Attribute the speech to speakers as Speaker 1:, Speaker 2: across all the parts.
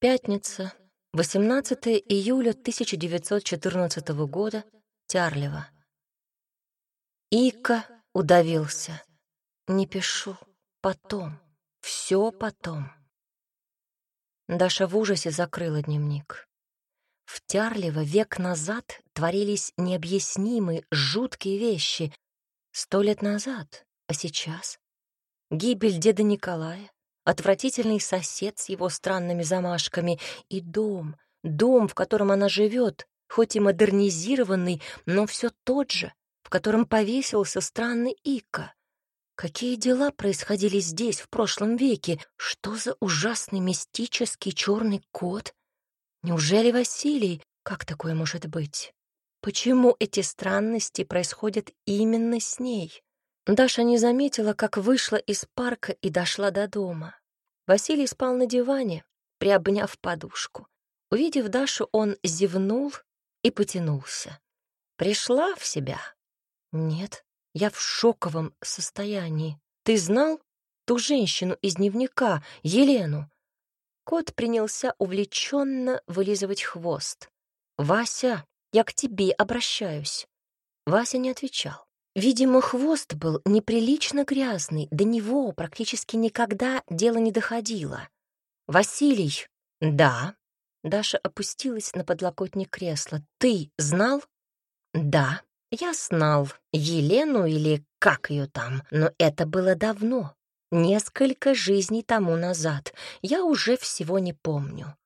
Speaker 1: Пятница, 18 июля 1914 года, Тярлево. Ика удавился. Не пишу. Потом. Все потом. Даша в ужасе закрыла дневник. В Тярлево век назад творились необъяснимые, жуткие вещи. Сто лет назад, а сейчас? Гибель деда Николая, отвратительный сосед с его странными замашками и дом, дом, в котором она живет, хоть и модернизированный, но все тот же, в котором повесился странный Ика. Какие дела происходили здесь в прошлом веке? Что за ужасный мистический черный кот? Неужели Василий? Как такое может быть? Почему эти странности происходят именно с ней? Даша не заметила, как вышла из парка и дошла до дома. Василий спал на диване, приобняв подушку. Увидев Дашу, он зевнул и потянулся. «Пришла в себя?» «Нет, я в шоковом состоянии. Ты знал ту женщину из дневника, Елену?» Кот принялся увлеченно вылизывать хвост. «Вася, я к тебе обращаюсь». Вася не отвечал. Видимо, хвост был неприлично грязный, до него практически никогда дело не доходило. «Василий!» «Да». Даша опустилась на подлокотник кресла. «Ты знал?» «Да, я знал Елену или как ее там, но это было давно, несколько жизней тому назад. Я уже всего не помню».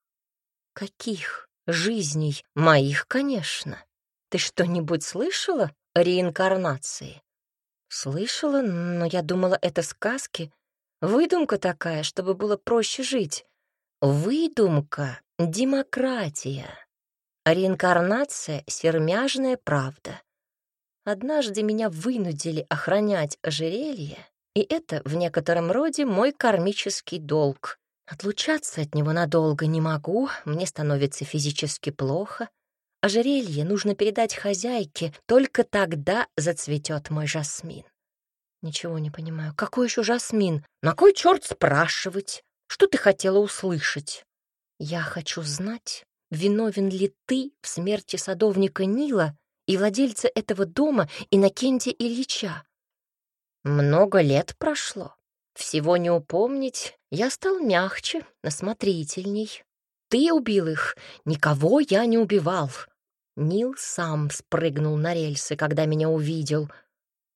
Speaker 1: «Каких жизней? Моих, конечно. Ты что-нибудь слышала реинкарнации. Слышала, но я думала, это сказки. Выдумка такая, чтобы было проще жить. Выдумка — демократия. реинкарнация — сермяжная правда. Однажды меня вынудили охранять ожерелье, и это в некотором роде мой кармический долг. Отлучаться от него надолго не могу, мне становится физически плохо, Ожерелье нужно передать хозяйке, только тогда зацветет мой жасмин. Ничего не понимаю. Какой еще жасмин? На кой черт спрашивать? Что ты хотела услышать? Я хочу знать, виновен ли ты в смерти садовника Нила и владельца этого дома Иннокентия Ильича. Много лет прошло. Всего не упомнить, я стал мягче, насмотрительней. Ты убил их, никого я не убивал. Нил сам спрыгнул на рельсы, когда меня увидел,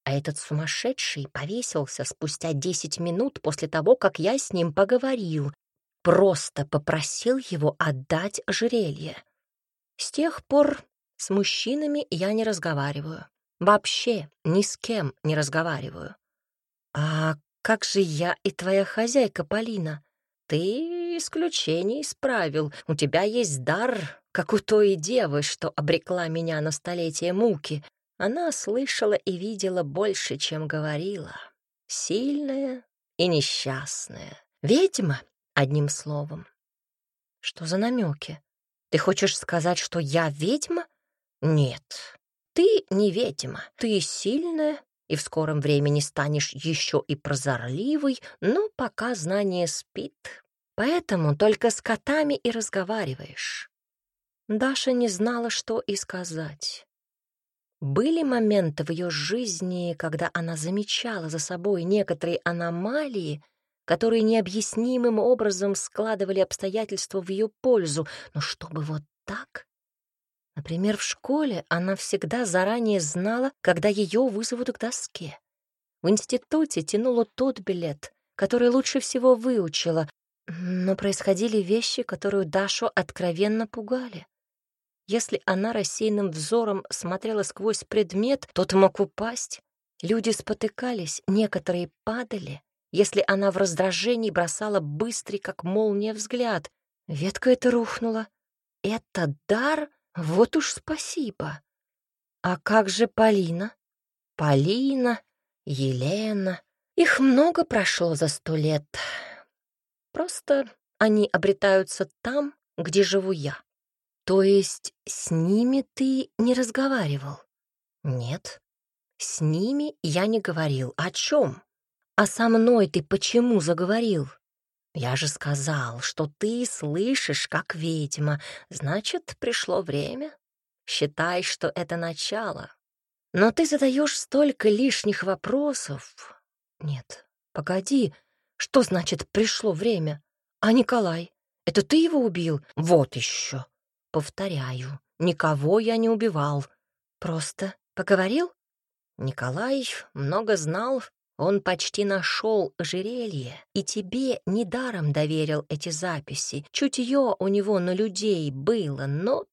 Speaker 1: а этот сумасшедший повесился спустя десять минут после того, как я с ним поговорил, просто попросил его отдать ожерелье. С тех пор с мужчинами я не разговариваю. Вообще ни с кем не разговариваю. А как же я и твоя хозяйка, Полина? Ты исключение исправил. У тебя есть дар как у той девы, что обрекла меня на столетие муки. Она слышала и видела больше, чем говорила. Сильная и несчастная. Ведьма, одним словом. Что за намеки? Ты хочешь сказать, что я ведьма? Нет, ты не ведьма. Ты сильная и в скором времени станешь еще и прозорливой, но пока знание спит. Поэтому только с котами и разговариваешь. Даша не знала, что и сказать. Были моменты в ее жизни, когда она замечала за собой некоторые аномалии, которые необъяснимым образом складывали обстоятельства в ее пользу, но чтобы вот так? Например, в школе она всегда заранее знала, когда ее вызовут к доске. В институте тянула тот билет, который лучше всего выучила, но происходили вещи, которые Дашу откровенно пугали. Если она рассеянным взором смотрела сквозь предмет, тот мог упасть. Люди спотыкались, некоторые падали. Если она в раздражении бросала быстрый, как молния, взгляд, ветка эта рухнула. Это дар? Вот уж спасибо. А как же Полина? Полина, Елена. Их много прошло за сто лет. Просто они обретаются там, где живу я. То есть с ними ты не разговаривал? Нет. С ними я не говорил. О чем? А со мной ты почему заговорил? Я же сказал, что ты слышишь, как ведьма. Значит, пришло время. Считай, что это начало. Но ты задаешь столько лишних вопросов. Нет, погоди. Что значит «пришло время»? А Николай? Это ты его убил? Вот еще. Повторяю, никого я не убивал. Просто поговорил? Николай много знал, он почти нашел ожерелье, и тебе недаром доверил эти записи. Чутье у него на людей было, но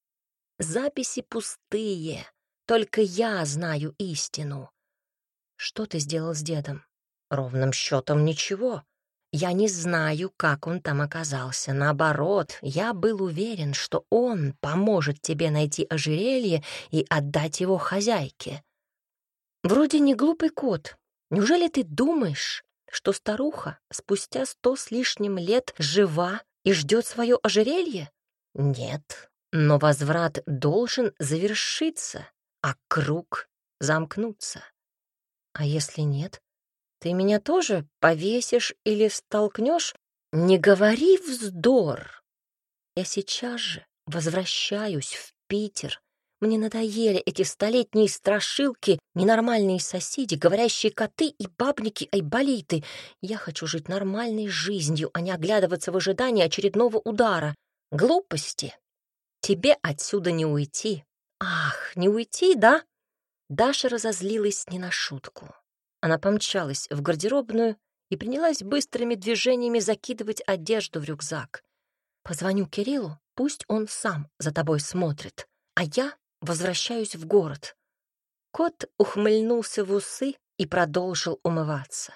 Speaker 1: записи пустые. Только я знаю истину. Что ты сделал с дедом? Ровным счетом ничего. Я не знаю, как он там оказался. Наоборот, я был уверен, что он поможет тебе найти ожерелье и отдать его хозяйке. Вроде не глупый кот, Неужели ты думаешь, что старуха спустя сто с лишним лет жива и ждет свое ожерелье? Нет, но возврат должен завершиться, а круг замкнуться. А если нет, ты меня тоже повесишь или столкнешь? Не говори вздор. Я сейчас же возвращаюсь в Питер мне надоели эти столетние страшилки, ненормальные соседи, говорящие коты и бабники-айболиты. Я хочу жить нормальной жизнью, а не оглядываться в ожидании очередного удара. Глупости. Тебе отсюда не уйти. Ах, не уйти, да? Даша разозлилась не на шутку. Она помчалась в гардеробную и принялась быстрыми движениями закидывать одежду в рюкзак. Позвоню Кириллу, пусть он сам за тобой смотрит, а я возвращаюсь в город. Кот ухмыльнулся в усы и продолжил умываться.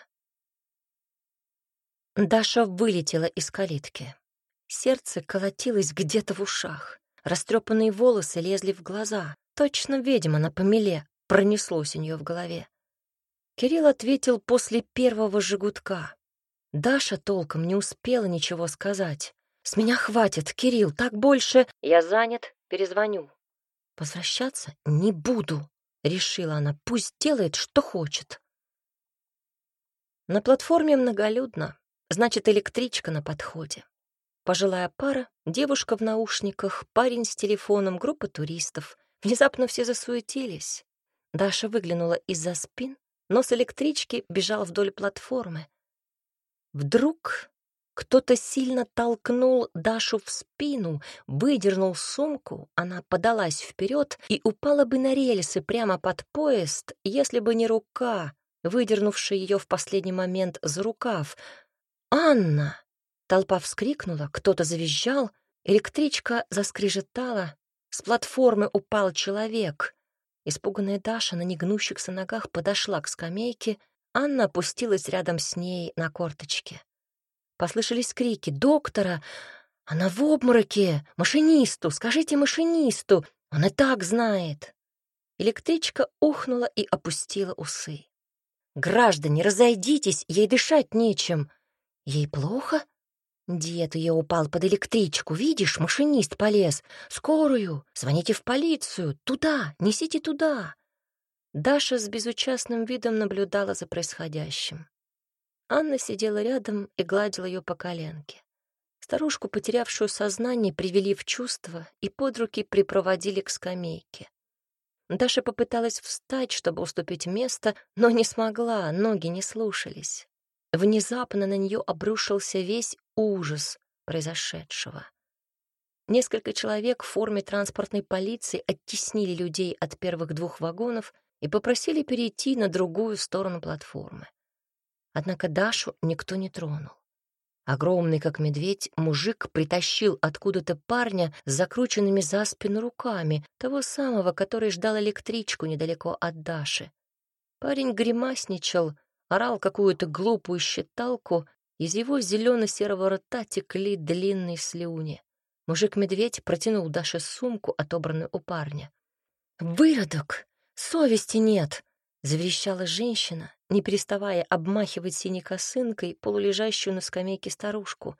Speaker 1: Даша вылетела из калитки. Сердце колотилось где-то в ушах. Растрепанные волосы лезли в глаза. Точно ведьма на помеле пронеслось у нее в голове. Кирилл ответил после первого жигутка. Даша толком не успела ничего сказать. «С меня хватит, Кирилл, так больше...» «Я занят, перезвоню», «Возвращаться не буду», — решила она. «Пусть делает, что хочет». На платформе многолюдно, значит, электричка на подходе. Пожилая пара, девушка в наушниках, парень с телефоном, группа туристов. Внезапно все засуетились. Даша выглянула из-за спин, но с электрички бежал вдоль платформы. Вдруг кто-то сильно толкнул Дашу в спину, выдернул сумку, она подалась вперед и упала бы на рельсы прямо под поезд, если бы не рука, выдернувшая ее в последний момент за рукав. «Анна!» Толпа вскрикнула, кто-то завизжал, электричка заскрежетала, с платформы упал человек. Испуганная Даша на негнущихся ногах подошла к скамейке, Анна опустилась рядом с ней на корточке. Послышались крики «Доктора! Она в обмороке! Машинисту! Скажите машинисту! Он и так знает!» Электричка ухнула и опустила усы. «Граждане, разойдитесь, ей дышать нечем!» «Ей плохо?» Дед ее упал под электричку. Видишь, машинист полез. Скорую! Звоните в полицию! Туда! Несите туда!» Даша с безучастным видом наблюдала за происходящим. Анна сидела рядом и гладила ее по коленке. Старушку, потерявшую сознание, привели в чувство и под руки припроводили к скамейке. Даша попыталась встать, чтобы уступить место, но не смогла, ноги не слушались. Внезапно на нее обрушился весь ужас произошедшего. Несколько человек в форме транспортной полиции оттеснили людей от первых двух вагонов и попросили перейти на другую сторону платформы. Однако Дашу никто не тронул. Огромный, как медведь, мужик притащил откуда-то парня с закрученными за спину руками, того самого, который ждал электричку недалеко от Даши. Парень гримасничал, орал какую-то глупую считалку, из его зелено-серого рта текли длинные слюни. Мужик-медведь протянул Даше сумку, отобранную у парня. «Выродок! Совести нет!» — заверещала женщина, не переставая обмахивать синей косынкой полулежащую на скамейке старушку.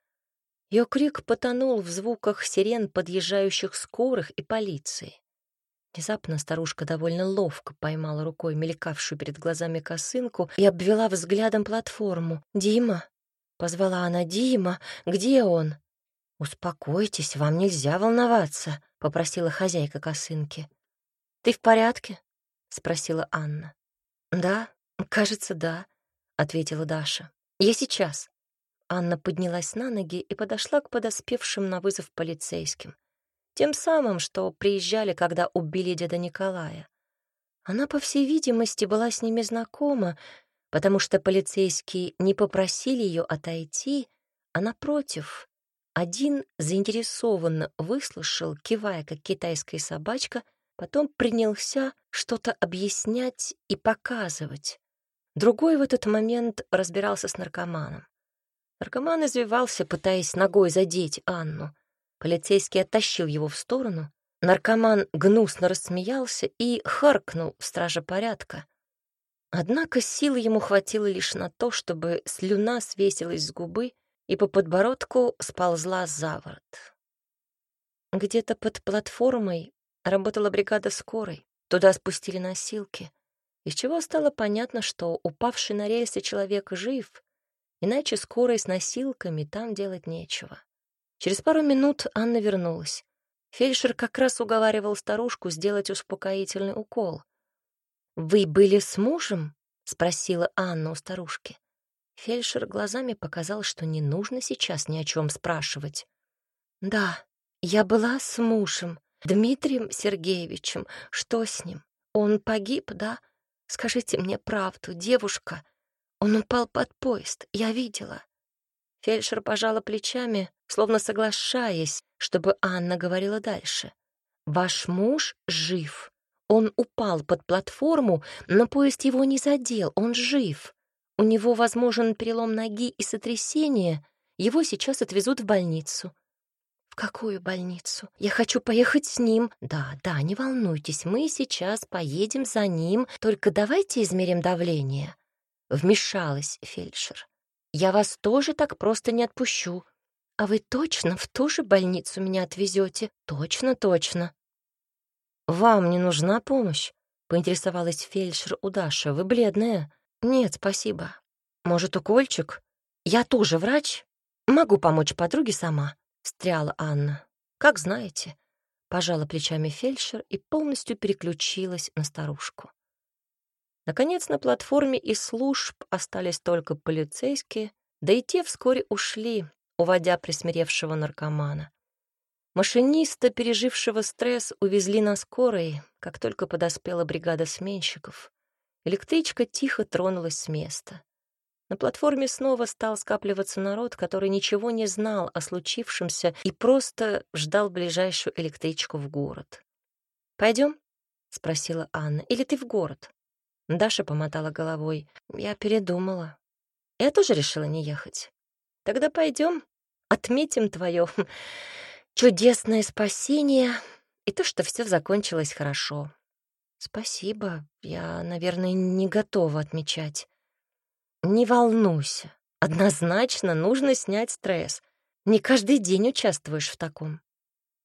Speaker 1: Ее крик потонул в звуках сирен подъезжающих скорых и полиции. Внезапно старушка довольно ловко поймала рукой мелькавшую перед глазами косынку и обвела взглядом платформу. «Дима, Позвала она Дима. Где он? Успокойтесь, вам нельзя волноваться, попросила хозяйка косынки. Ты в порядке? спросила Анна. Да, кажется, да, ответила Даша. Я сейчас. Анна поднялась на ноги и подошла к подоспевшим на вызов полицейским. Тем самым, что приезжали, когда убили деда Николая. Она, по всей видимости, была с ними знакома, потому что полицейские не попросили ее отойти, а напротив, один заинтересованно выслушал, кивая, как китайская собачка, потом принялся что-то объяснять и показывать. Другой в этот момент разбирался с наркоманом. Наркоман извивался, пытаясь ногой задеть Анну. Полицейский оттащил его в сторону. Наркоман гнусно рассмеялся и харкнул стража порядка. Однако силы ему хватило лишь на то, чтобы слюна свесилась с губы и по подбородку сползла за ворот. Где-то под платформой работала бригада скорой. Туда спустили носилки, из чего стало понятно, что упавший на рельсы человек жив, иначе скорой с носилками там делать нечего. Через пару минут Анна вернулась. Фельдшер как раз уговаривал старушку сделать успокоительный укол. «Вы были с мужем?» — спросила Анна у старушки. Фельдшер глазами показал, что не нужно сейчас ни о чем спрашивать. «Да, я была с мужем, Дмитрием Сергеевичем. Что с ним? Он погиб, да? Скажите мне правду, девушка. Он упал под поезд, я видела». Фельдшер пожала плечами, словно соглашаясь, чтобы Анна говорила дальше. «Ваш муж жив. Он упал под платформу, но поезд его не задел, он жив. У него возможен перелом ноги и сотрясение. Его сейчас отвезут в больницу. В какую больницу? Я хочу поехать с ним. Да, да, не волнуйтесь, мы сейчас поедем за ним, только давайте измерим давление. Вмешалась фельдшер. Я вас тоже так просто не отпущу. А вы точно в ту же больницу меня отвезете? Точно, точно. «Вам не нужна помощь?» — поинтересовалась фельдшер у Даши. «Вы бледная?» «Нет, спасибо. Может, укольчик? Я тоже врач. Могу помочь подруге сама», — встряла Анна. «Как знаете». Пожала плечами фельдшер и полностью переключилась на старушку. Наконец, на платформе из служб остались только полицейские, да и те вскоре ушли, уводя присмиревшего наркомана. Машиниста, пережившего стресс, увезли на скорой, как только подоспела бригада сменщиков. Электричка тихо тронулась с места. На платформе снова стал скапливаться народ, который ничего не знал о случившемся и просто ждал ближайшую электричку в город. Пойдем? спросила Анна. «Или ты в город?» Даша помотала головой. «Я передумала. Я тоже решила не ехать. Тогда пойдем, отметим твое чудесное спасение и то, что все закончилось хорошо. Спасибо, я, наверное, не готова отмечать. Не волнуйся, однозначно нужно снять стресс. Не каждый день участвуешь в таком.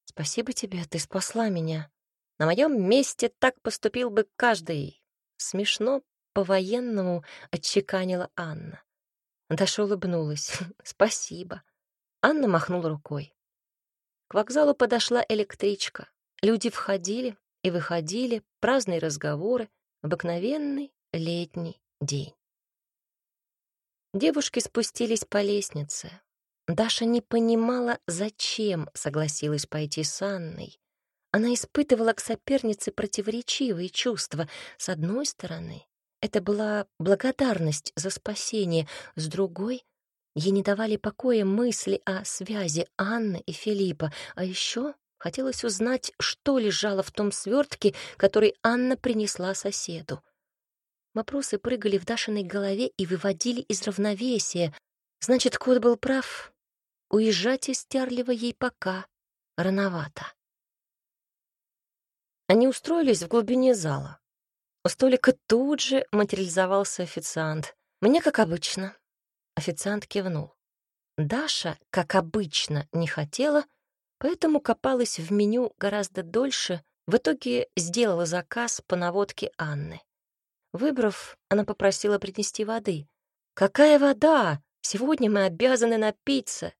Speaker 1: Спасибо тебе, ты спасла меня. На моем месте так поступил бы каждый. Смешно по-военному отчеканила Анна. Даша улыбнулась. «Спасибо». Анна махнула рукой. К вокзалу подошла электричка. Люди входили и выходили, праздные разговоры, обыкновенный летний день. Девушки спустились по лестнице. Даша не понимала, зачем согласилась пойти с Анной. Она испытывала к сопернице противоречивые чувства. С одной стороны, это была благодарность за спасение, с другой Ей не давали покоя мысли о связи Анны и Филиппа, а еще хотелось узнать, что лежало в том свертке, который Анна принесла соседу. Вопросы прыгали в Дашиной голове и выводили из равновесия. Значит, кот был прав. Уезжать из Тярлева ей пока рановато. Они устроились в глубине зала. У столика тут же материализовался официант. Мне, как обычно, Официант кивнул. Даша, как обычно, не хотела, поэтому копалась в меню гораздо дольше, в итоге сделала заказ по наводке Анны. Выбрав, она попросила принести воды. «Какая вода?» — Сегодня мы обязаны напиться.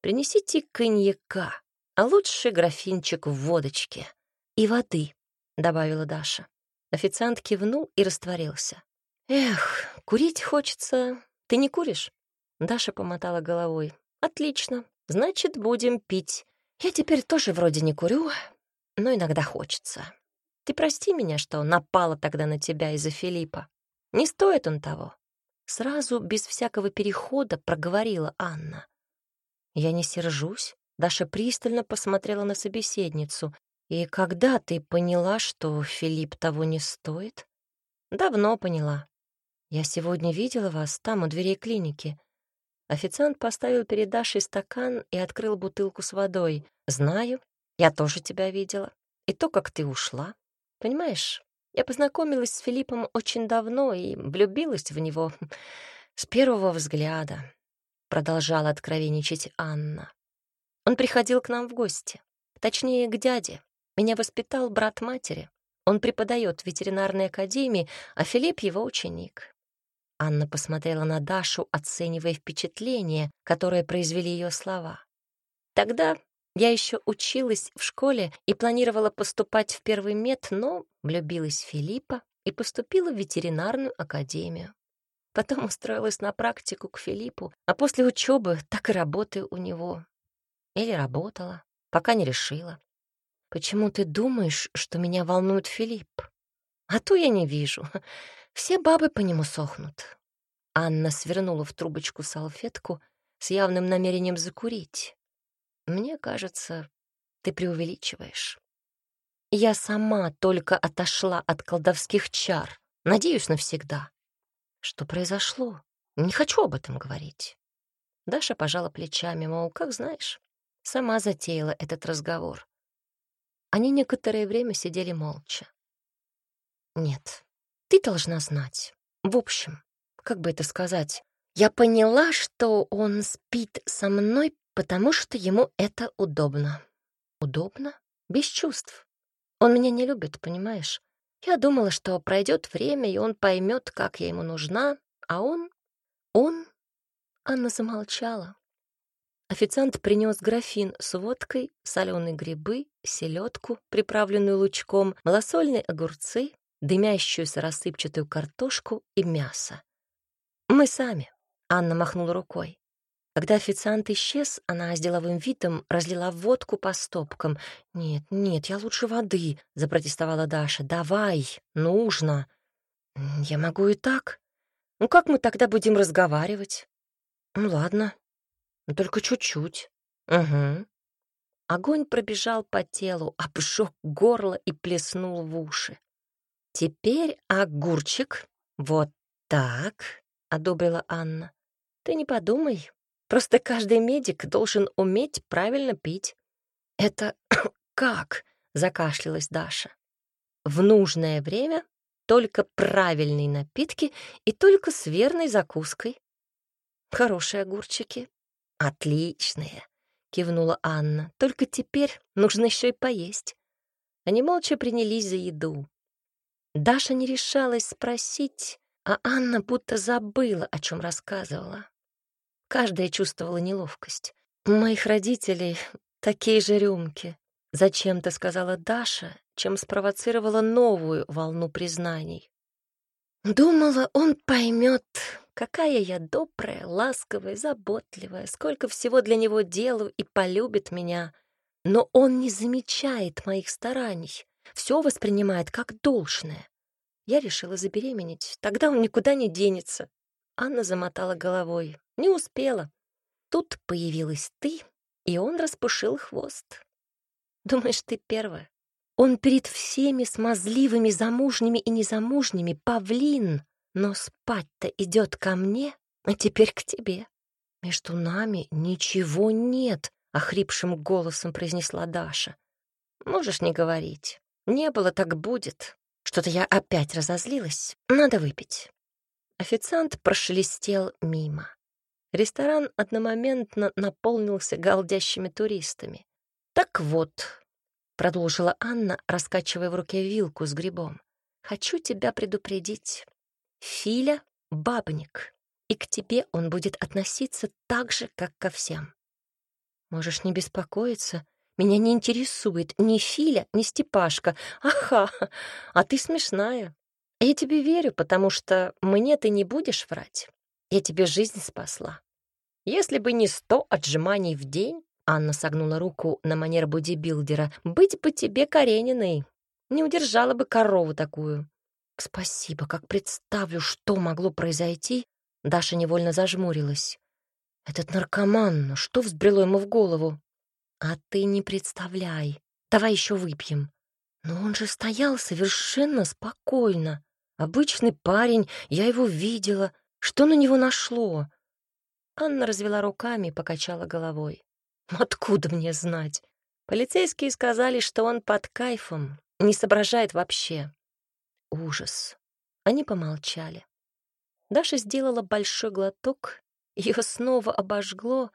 Speaker 1: Принесите коньяка, а лучше графинчик водочки. И воды, — добавила Даша. Официант кивнул и растворился. «Эх, курить хочется. Ты не куришь?» Даша помотала головой. «Отлично. Значит, будем пить. Я теперь тоже вроде не курю, но иногда хочется. Ты прости меня, что напала тогда на тебя из-за Филиппа. Не стоит он того». Сразу, без всякого перехода, проговорила Анна. «Я не сержусь». Даша пристально посмотрела на собеседницу. «И когда ты поняла, что Филипп того не стоит?» «Давно поняла. Я сегодня видела вас там, у дверей клиники. Официант поставил перед Дашей стакан и открыл бутылку с водой. «Знаю, я тоже тебя видела. И то, как ты ушла. Понимаешь, я познакомилась с Филиппом очень давно и влюбилась в него с первого взгляда», — продолжала откровенничать Анна. «Он приходил к нам в гости, точнее, к дяде. Меня воспитал брат матери. Он преподает в ветеринарной академии, а Филипп — его ученик. Анна посмотрела на Дашу, оценивая впечатление, которое произвели ее слова. Тогда я еще училась в школе и планировала поступать в первый мед, но влюбилась в Филиппа и поступила в ветеринарную академию. Потом устроилась на практику к Филиппу, а после учебы так и работаю у него. Или работала, пока не решила. Почему ты думаешь, что меня волнует Филипп? А то я не вижу. Все бабы по нему сохнут. Анна свернула в трубочку салфетку с явным намерением закурить. Мне кажется, ты преувеличиваешь. Я сама только отошла от колдовских чар. Надеюсь, навсегда. Что произошло? Не хочу об этом говорить. Даша пожала плечами, мол, как знаешь, сама затеяла этот разговор. Они некоторое время сидели молча. «Нет, ты должна знать. В общем, как бы это сказать, я поняла, что он спит со мной, потому что ему это удобно. Удобно? Без чувств. Он меня не любит, понимаешь? Я думала, что пройдет время, и он поймет, как я ему нужна, а он... Он... Анна замолчала. Официант принес графин с водкой, соленые грибы, селедку, приправленную лучком, малосольные огурцы, дымящуюся рассыпчатую картошку и мясо. «Мы сами», — Анна махнула рукой. Когда официант исчез, она с деловым видом разлила водку по стопкам. «Нет, нет, я лучше воды», — запротестовала Даша. «Давай, нужно». «Я могу и так. Ну как мы тогда будем разговаривать?» «Ну ладно, но только чуть-чуть. Угу. Огонь пробежал по телу, обжег горло и плеснул в уши. Теперь огурчик. Вот так, одобрила Анна. Ты не подумай, просто каждый медик должен уметь правильно пить. Это как? закашлялась Даша. В нужное время только правильные напитки и только с верной закуской. Хорошие огурчики, «Отличные!» — кивнула Анна. «Только теперь нужно еще и поесть». Они молча принялись за еду. Даша не решалась спросить, а Анна будто забыла, о чем рассказывала. Каждая чувствовала неловкость. «У моих родителей такие же рюмки», — зачем-то сказала Даша, чем спровоцировала новую волну признаний. Думала, он поймет, какая я добрая, ласковая, заботливая, сколько всего для него делаю и полюбит меня. Но он не замечает моих стараний, все воспринимает как должное. Я решила забеременеть, тогда он никуда не денется. Анна замотала головой. Не успела. Тут появилась ты, и он распушил хвост. Думаешь, ты первая? Он перед всеми смазливыми замужними и незамужними павлин, но спать-то идет ко мне, а теперь к тебе. Между нами ничего нет, — охрипшим голосом произнесла Даша. Можешь не говорить. Не было, так будет. Что-то я опять разозлилась. Надо выпить. Официант прошелестел мимо. Ресторан одномоментно наполнился галдящими туристами. Так вот, — продолжила Анна, раскачивая в руке вилку с грибом. «Хочу тебя предупредить. Филя — бабник. и к тебе он будет относиться так же, как ко всем. Можешь не беспокоиться, меня не интересует ни Филя, ни Степашка. Ага, а ты смешная. Я тебе верю, потому что мне ты не будешь врать. Я тебе жизнь спасла. Если бы не сто отжиманий в день, Анна согнула руку на манер бодибилдера, быть бы тебе Карениной. Не удержала бы корову такую. Спасибо, как представлю, что могло произойти. Даша невольно зажмурилась. Этот наркоман, что взбрело ему в голову? А ты не представляй. Давай еще выпьем. Но он же стоял совершенно спокойно. Обычный парень, я его видела. Что на него нашло? Анна развела руками и покачала головой. Откуда мне знать? Полицейские сказали, что он под кайфом, не соображает вообще. Ужас. Они помолчали. Даша сделала большой глоток, ее снова обожгло,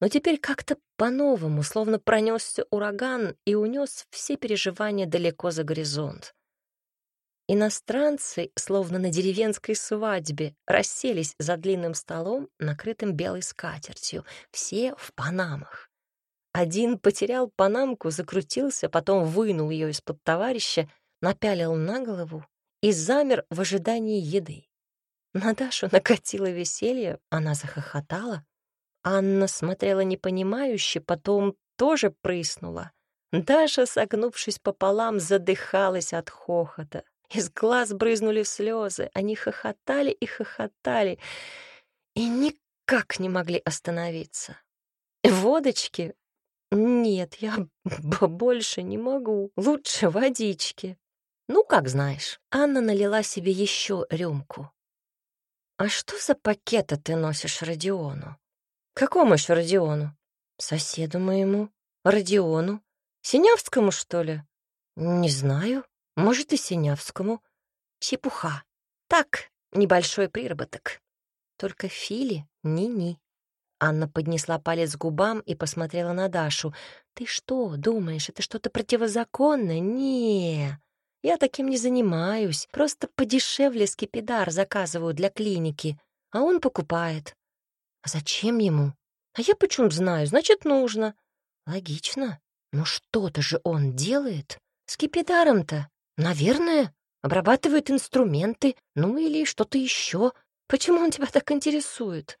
Speaker 1: но теперь как-то по-новому, словно пронесся ураган и унес все переживания далеко за горизонт. Иностранцы, словно на деревенской свадьбе, расселись за длинным столом, накрытым белой скатертью, все в панамах. Один потерял панамку, закрутился, потом вынул ее из-под товарища, напялил на голову и замер в ожидании еды. На Дашу накатило веселье, она захохотала, Анна смотрела непонимающе, потом тоже прыснула. Даша, согнувшись пополам, задыхалась от хохота. Из глаз брызнули слезы, они хохотали и хохотали, и никак не могли остановиться. «Водочки? Нет, я больше не могу. Лучше водички». «Ну, как знаешь». Анна налила себе еще рюмку. «А что за пакеты ты носишь Родиону?» «Какому еще Родиону?» «Соседу моему. Родиону. Синявскому, что ли?» «Не знаю. Может, и Синявскому. Чепуха. Так, небольшой приработок. Только Фили ни-ни». Анна поднесла палец к губам и посмотрела на Дашу. «Ты что, думаешь, это что-то противозаконное? не Я таким не занимаюсь. Просто подешевле скипидар заказываю для клиники, а он покупает. А зачем ему? А я почему знаю, значит, нужно. Логично. Но что-то же он делает. С кипидаром-то. Наверное, обрабатывает инструменты, ну или что-то еще. Почему он тебя так интересует?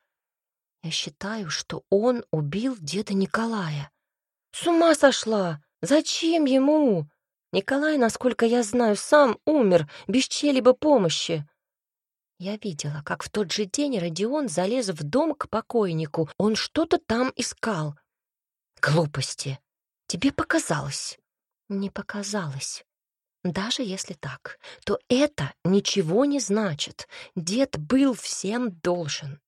Speaker 1: Я считаю, что он убил деда Николая. С ума сошла! Зачем ему? Николай, насколько я знаю, сам умер без чьей-либо помощи. Я видела, как в тот же день Родион залез в дом к покойнику. Он что-то там искал. Глупости. Тебе показалось. Не показалось. Даже если так, то это ничего не значит. Дед был всем должен.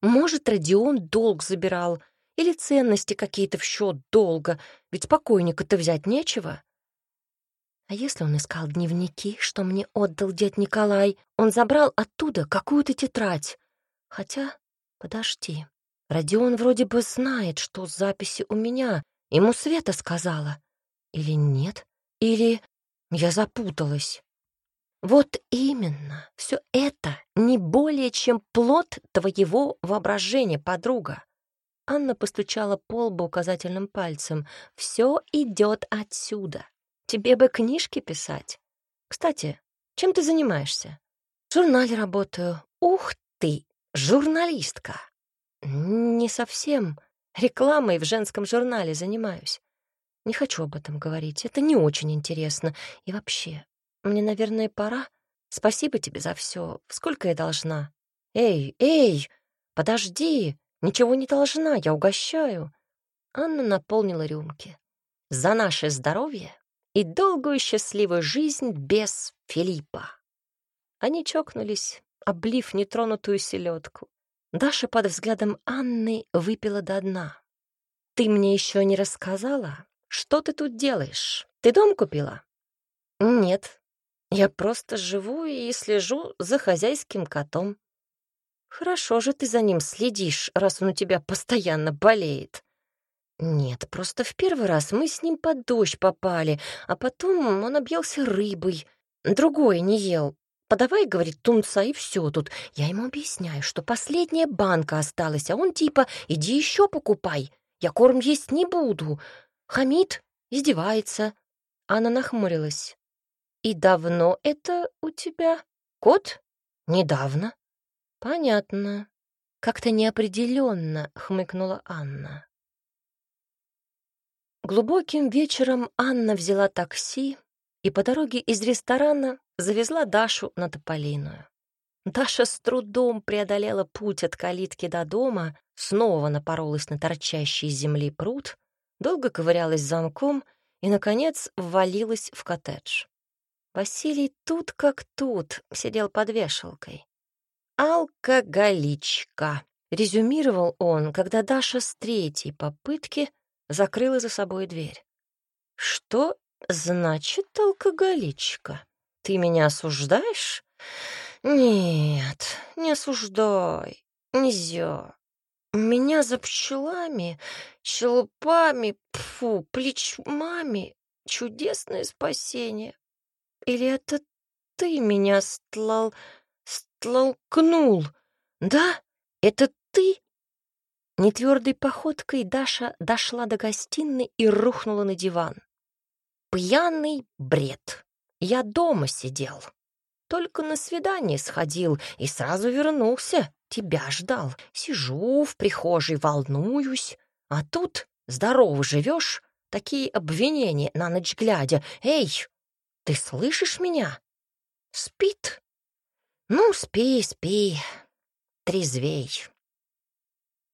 Speaker 1: Может, Родион долг забирал или ценности какие-то в счет долга, ведь покойника-то взять нечего. А если он искал дневники, что мне отдал дед Николай, он забрал оттуда какую-то тетрадь. Хотя, подожди, Родион вроде бы знает, что записи у меня. Ему Света сказала. Или нет? Или я запуталась? Вот именно, все это не более чем плод твоего воображения, подруга. Анна постучала по лбу указательным пальцем. Все идет отсюда. Тебе бы книжки писать. Кстати, чем ты занимаешься? В журнале работаю. Ух ты, журналистка. Не совсем. Рекламой в женском журнале занимаюсь. Не хочу об этом говорить. Это не очень интересно. И вообще, мне, наверное, пора. Спасибо тебе за все. Сколько я должна? Эй, эй, подожди. Ничего не должна, я угощаю. Анна наполнила рюмки. За наше здоровье и долгую счастливую жизнь без Филиппа. Они чокнулись, облив нетронутую селедку. Даша под взглядом Анны выпила до дна. «Ты мне еще не рассказала, что ты тут делаешь? Ты дом купила?» «Нет, я просто живу и слежу за хозяйским котом». «Хорошо же ты за ним следишь, раз он у тебя постоянно болеет», «Нет, просто в первый раз мы с ним под дождь попали, а потом он объелся рыбой. Другой не ел. подавай, говорит, тунца, и все тут. Я ему объясняю, что последняя банка осталась, а он типа, иди еще покупай, я корм есть не буду. Хамид издевается. Анна нахмурилась. «И давно это у тебя? Кот? Недавно?» «Понятно. Как-то неопределенно», — хмыкнула Анна. Глубоким вечером Анна взяла такси и по дороге из ресторана завезла Дашу на Тополиную. Даша с трудом преодолела путь от калитки до дома, снова напоролась на торчащий из земли пруд, долго ковырялась замком и, наконец, ввалилась в коттедж. Василий тут как тут сидел под вешалкой. «Алкоголичка», — резюмировал он, когда Даша с третьей попытки закрыла за собой дверь. «Что значит алкоголичка? Ты меня осуждаешь?» «Нет, не осуждай, нельзя. Меня за пчелами, щелпами, фу, плечмами чудесное спасение. Или это ты меня стлал, стлалкнул? Да, это ты?» Нетвердой походкой Даша дошла до гостиной и рухнула на диван. Пьяный бред. Я дома сидел. Только на свидание сходил и сразу вернулся. Тебя ждал. Сижу в прихожей, волнуюсь. А тут здорово живешь, такие обвинения на ночь глядя. Эй, ты слышишь меня? Спит? Ну, спи, спи. Трезвей.